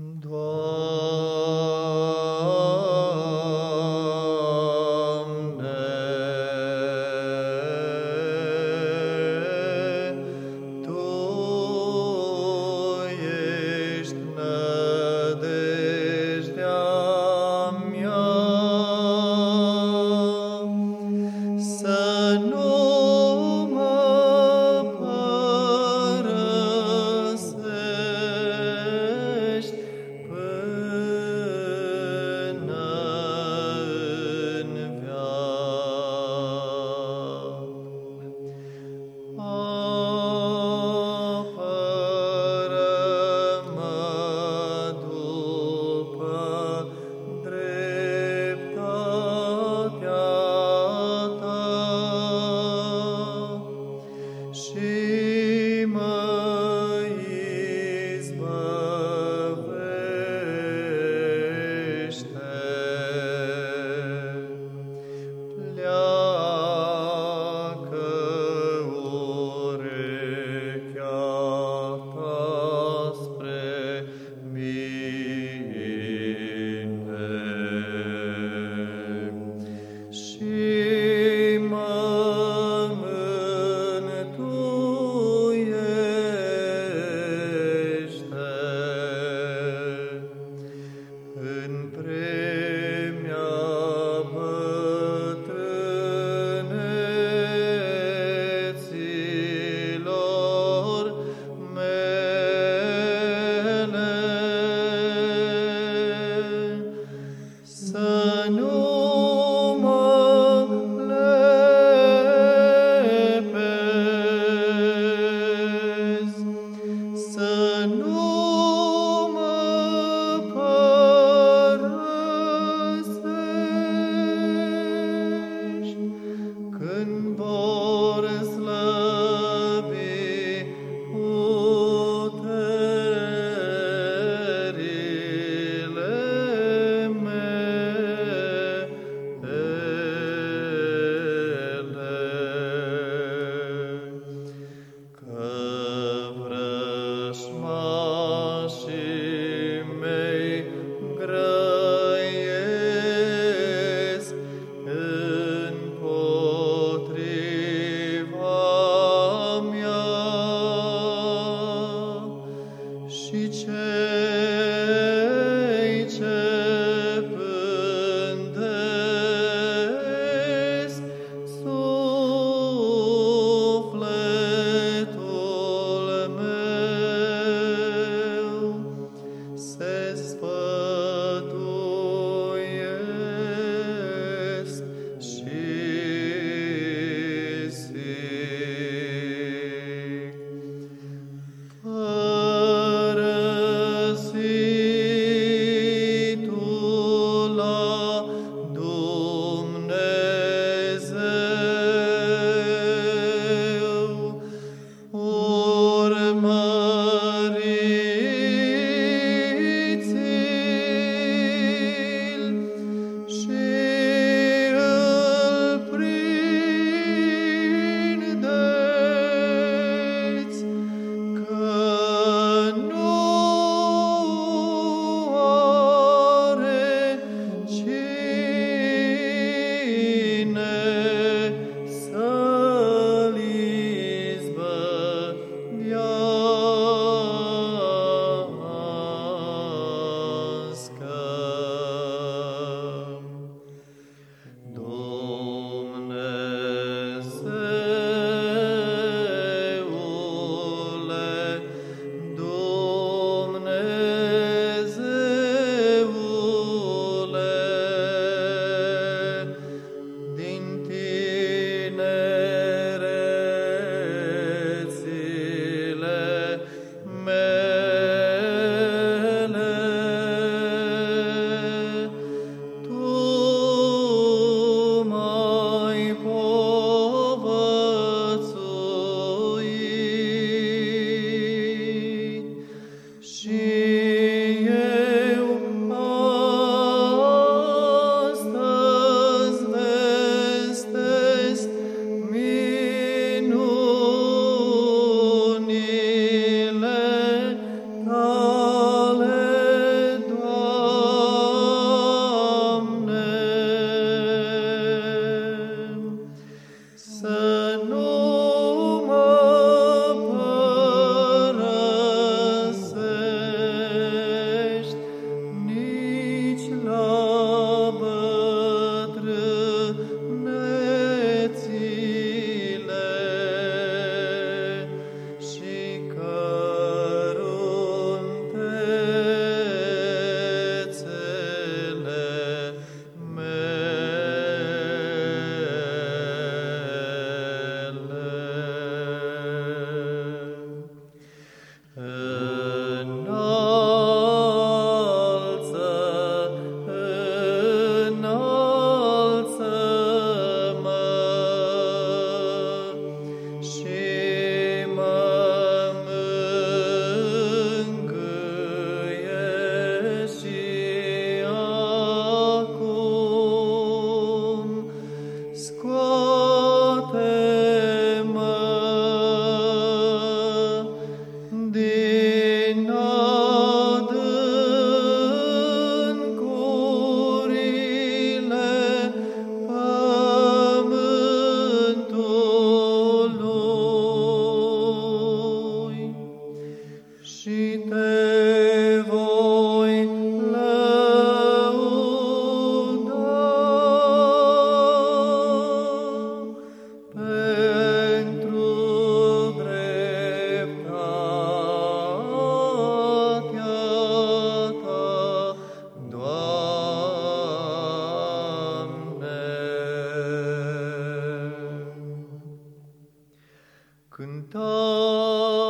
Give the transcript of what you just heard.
Doamne, vor school. Cântare